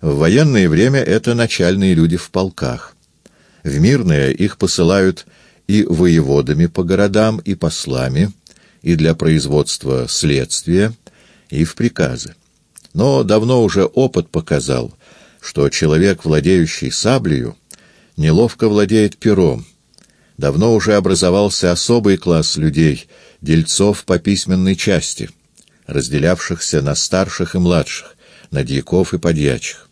В военное время это начальные люди в полках. В мирное их посылают и воеводами по городам, и послами, и для производства следствия, и в приказы. Но давно уже опыт показал, что человек, владеющий саблею, неловко владеет пером. Давно уже образовался особый класс людей, дельцов по письменной части, разделявшихся на старших и младших, на дьяков и подьячих.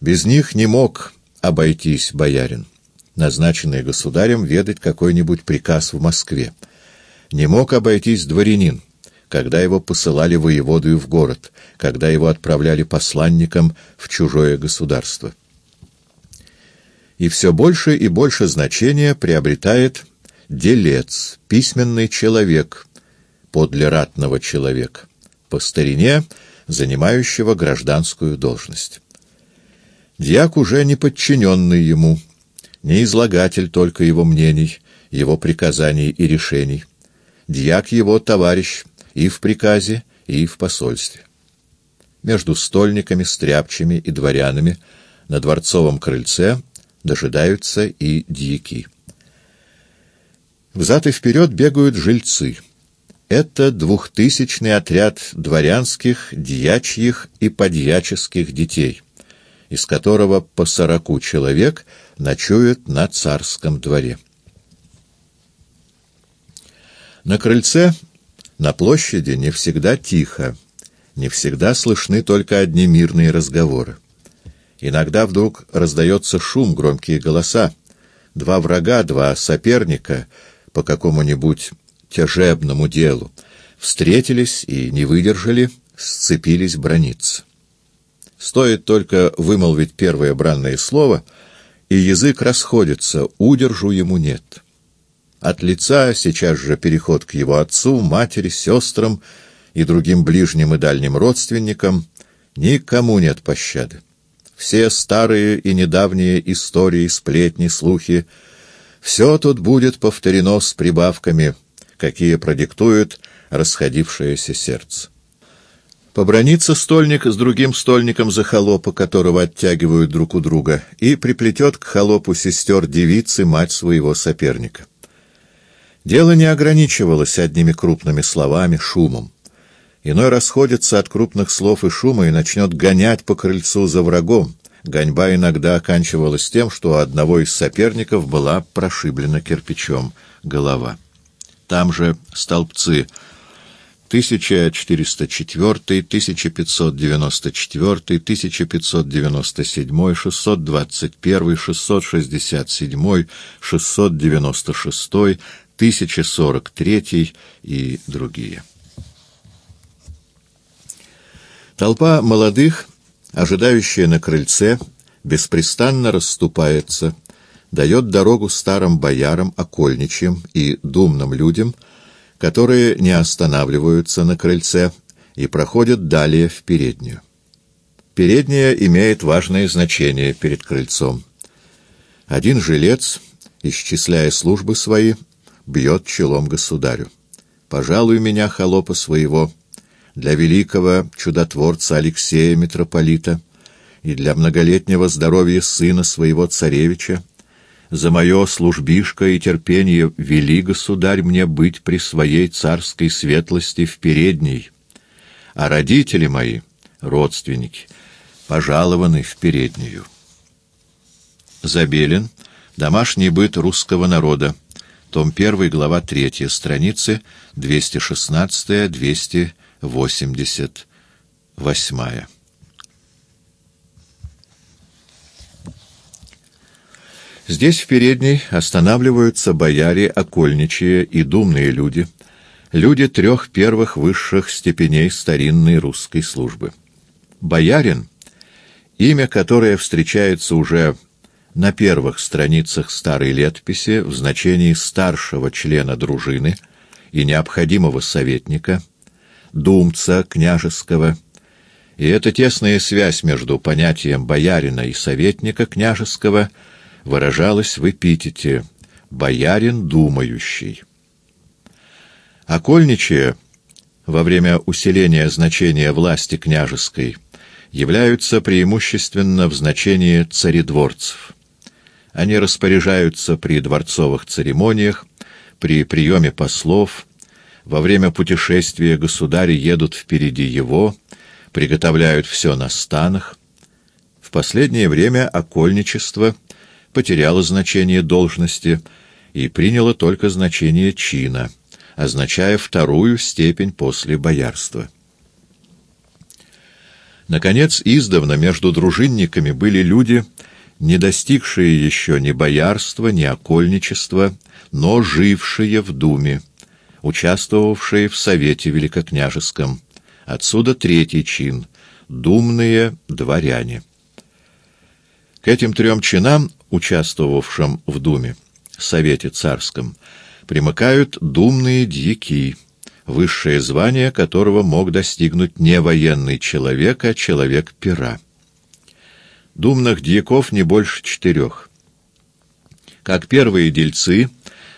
Без них не мог обойтись боярин, назначенный государем ведать какой-нибудь приказ в Москве. Не мог обойтись дворянин, когда его посылали воеводою в город, когда его отправляли посланником в чужое государство. И все больше и больше значения приобретает делец, письменный человек, подле ратного человека, по старине занимающего гражданскую должность. Дьяк уже не подчиненный ему, не излагатель только его мнений, его приказаний и решений. Дьяк его товарищ и в приказе, и в посольстве. Между стольниками, стряпчими и дворянами на дворцовом крыльце дожидаются и дьяки. Взад и вперед бегают жильцы. Это двухтысячный отряд дворянских, дьячьих и подьяческих детей из которого по сороку человек ночуют на царском дворе. На крыльце, на площади не всегда тихо, не всегда слышны только одни мирные разговоры. Иногда вдруг раздается шум, громкие голоса. Два врага, два соперника по какому-нибудь тяжебному делу встретились и не выдержали, сцепились брониться. Стоит только вымолвить первое бранное слово, и язык расходится, удержу ему нет. От лица сейчас же переход к его отцу, матери, сестрам и другим ближним и дальним родственникам. Никому нет пощады. Все старые и недавние истории, сплетни, слухи — все тут будет повторено с прибавками, какие продиктует расходившееся сердце. Побронится стольник с другим стольником за холопа, которого оттягивают друг у друга, и приплетет к холопу сестер девицы мать своего соперника. Дело не ограничивалось одними крупными словами, шумом. Иной расходится от крупных слов и шума и начнет гонять по крыльцу за врагом. Гоньба иногда оканчивалась тем, что у одного из соперников была прошиблена кирпичом голова. Там же столбцы — 1404, 1594, 1597, 621, 667, 696, 1043 и другие. Толпа молодых, ожидающая на крыльце, беспрестанно расступается, дает дорогу старым боярам, окольничьим и думным людям — которые не останавливаются на крыльце и проходят далее в переднюю. Передняя имеет важное значение перед крыльцом. Один жилец, исчисляя службы свои, бьет челом государю. «Пожалуй меня, холопа своего, для великого чудотворца Алексея Митрополита и для многолетнего здоровья сына своего царевича, за мое службишко и терпение вели, государь, мне быть при своей царской светлости в передней, а родители мои, родственники, пожалованы в переднюю. Забелин. Домашний быт русского народа. Том 1, глава 3, страницы 216-288. Здесь в передней останавливаются бояре, окольничие и думные люди, люди трех первых высших степеней старинной русской службы. Боярин, имя которое встречается уже на первых страницах старой летописи в значении старшего члена дружины и необходимого советника, думца княжеского, и эта тесная связь между понятием боярина и советника княжеского – выражалось в эпитете «боярин думающий». Окольничая во время усиления значения власти княжеской являются преимущественно в значении царедворцев. Они распоряжаются при дворцовых церемониях, при приеме послов, во время путешествия государи едут впереди его, приготовляют все на станах. В последнее время окольничество потеряло значение должности и приняло только значение чина, означая вторую степень после боярства. Наконец, издавна между дружинниками были люди, не достигшие еще ни боярства, ни окольничества, но жившие в думе, участвовавшие в Совете Великокняжеском. Отсюда третий чин — думные дворяне. К этим трем чинам, участвовавшим в думе, Совете Царском, примыкают думные дьяки — высшее звание которого мог достигнуть не военный человек, а человек пера. Думных дьяков не больше четырех. Как первые дельцы,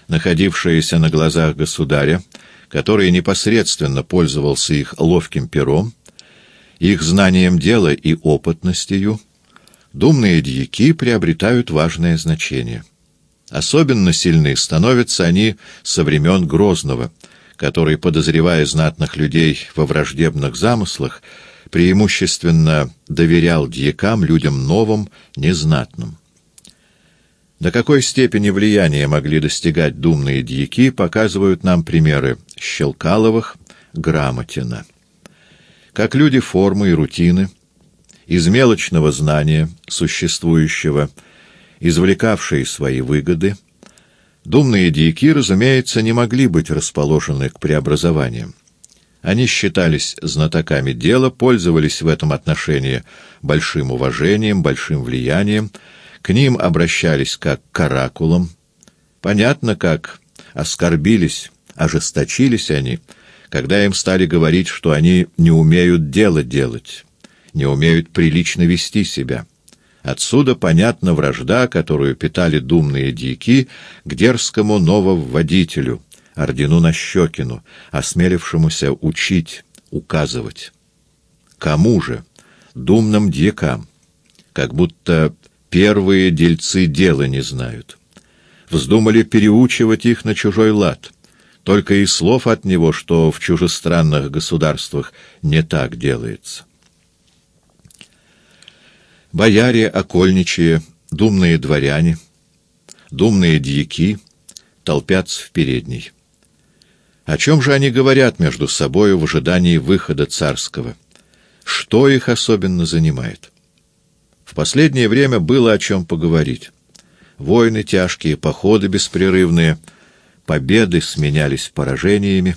находившиеся на глазах государя, который непосредственно пользовался их ловким пером, их знанием дела и опытностью, думные дьяки приобретают важное значение. Особенно сильны становятся они со времен Грозного — который, подозревая знатных людей во враждебных замыслах, преимущественно доверял дьякам, людям новым, незнатным. До какой степени влияния могли достигать думные дьяки, показывают нам примеры Щелкаловых, Грамотина. Как люди формы и рутины, из мелочного знания, существующего, извлекавшие свои выгоды, Думные дьяки, разумеется, не могли быть расположены к преобразованиям. Они считались знатоками дела, пользовались в этом отношении большим уважением, большим влиянием, к ним обращались как к оракулам. Понятно, как оскорбились, ожесточились они, когда им стали говорить, что они не умеют дело делать, не умеют прилично вести себя. Отсюда понятна вражда, которую питали думные дьяки к дерзкому нововводителю, ордену Нащекину, осмелившемуся учить, указывать. Кому же? Думным дьякам. Как будто первые дельцы дела не знают. Вздумали переучивать их на чужой лад. Только и слов от него, что в чужестранных государствах не так делается. Бояре, окольничие, думные дворяне, думные дьяки толпятся в передней. О чем же они говорят между собою в ожидании выхода царского? Что их особенно занимает? В последнее время было о чем поговорить. Войны тяжкие, походы беспрерывные, победы сменялись поражениями.